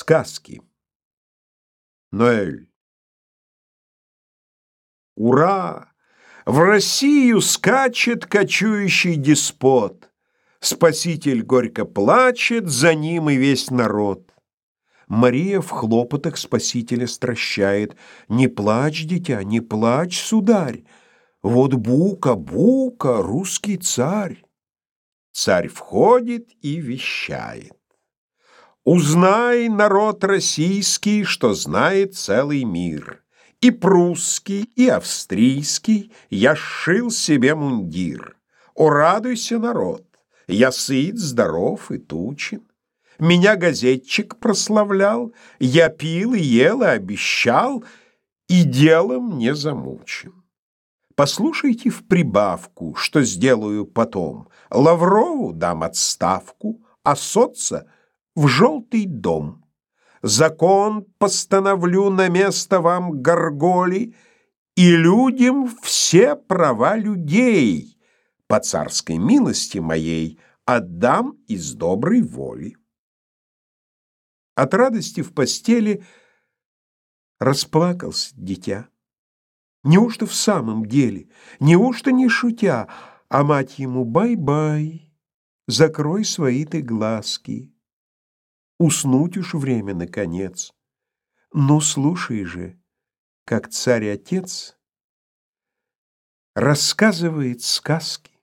Сказки. Ноэль. Ура! В Россию скачет кочующий деспот. Спаситель горько плачет, за ним и весь народ. Мария в хлопотах спасителя стращает. «Не плачь, дитя, не плачь, сударь! Вот бука, бука, русский царь!» Царь входит и вещает. Узнай, народ российский, что знает целый мир. И прусский, и австрийский я сшил себе мундир. О, радуйся, народ, я сыт, здоров и тучен. Меня газетчик прославлял, я пил и ел и обещал, и делом не замучен. Послушайте в прибавку, что сделаю потом. Лаврову дам отставку, а соца — в желтый дом. Закон постановлю на место вам горголи, и людям все права людей по царской милости моей отдам из доброй воли. От радости в постели расплакался дитя. Неужто в самом деле, неужто не шутя, а мать ему бай-бай, закрой свои ты глазки. Уснуть уж время, наконец. Ну, слушай же, как царь-отец рассказывает сказки.